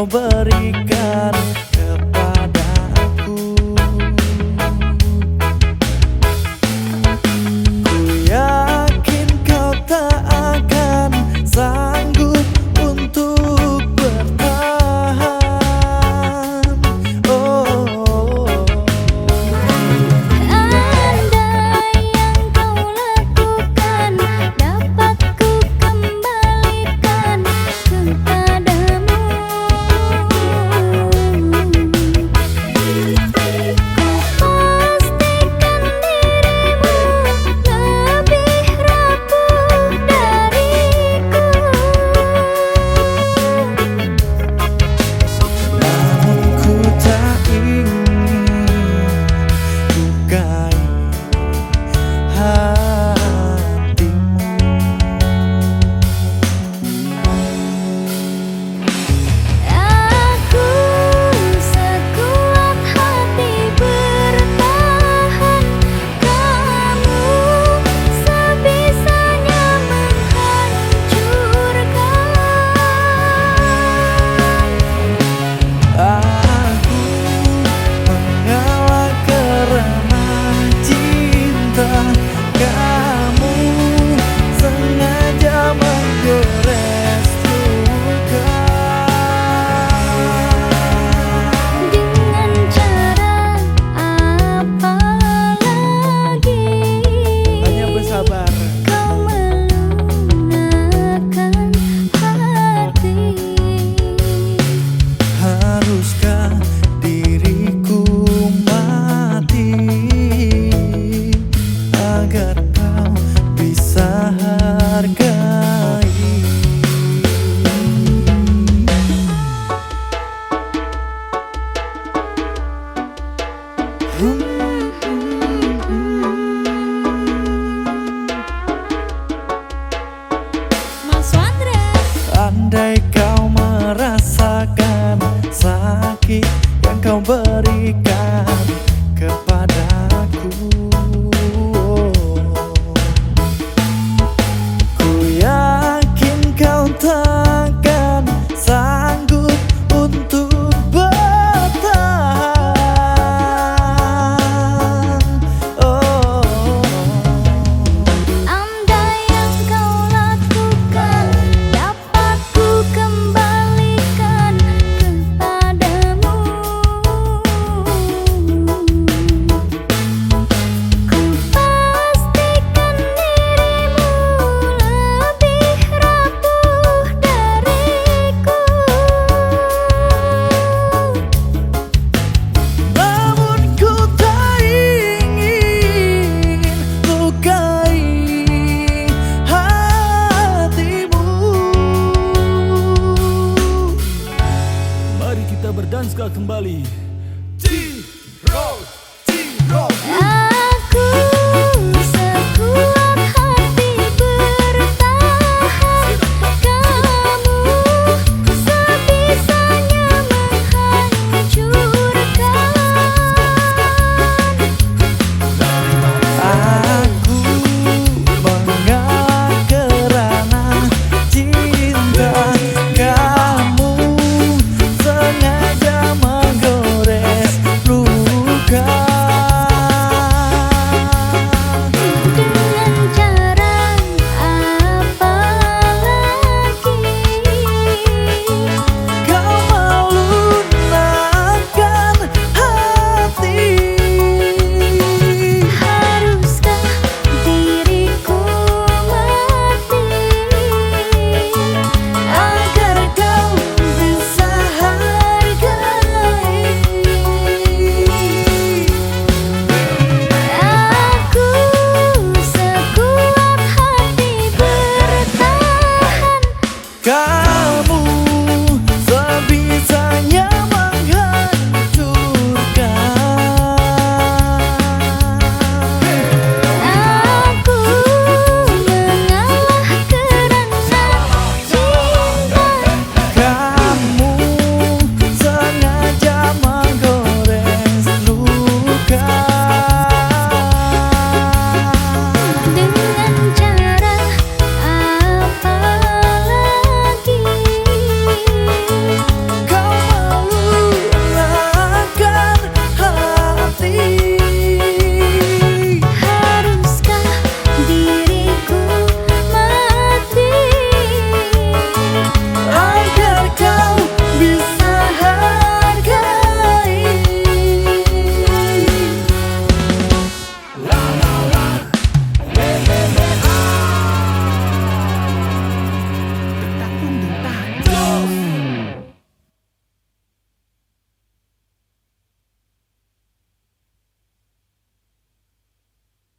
kau berikan berikan kepadaku. sekali kembali. T-Roll, T-Roll ah. God.